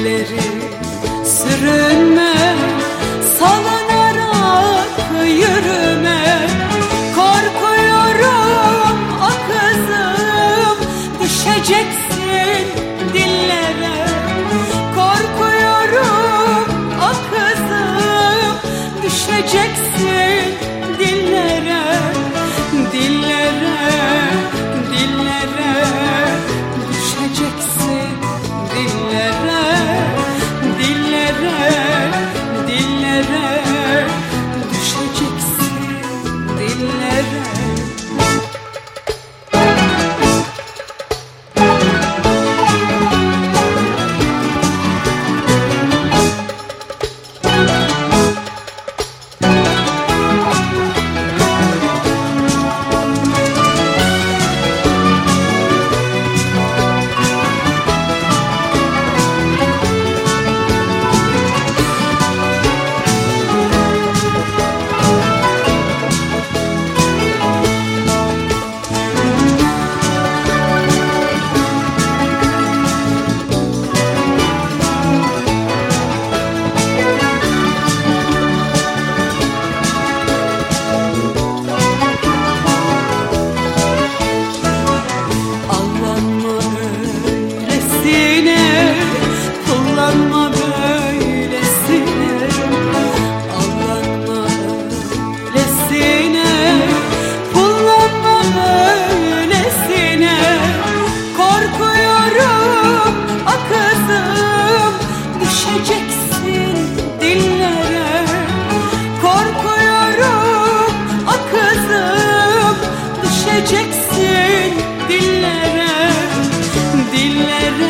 energia. gelsin dillere, dillere.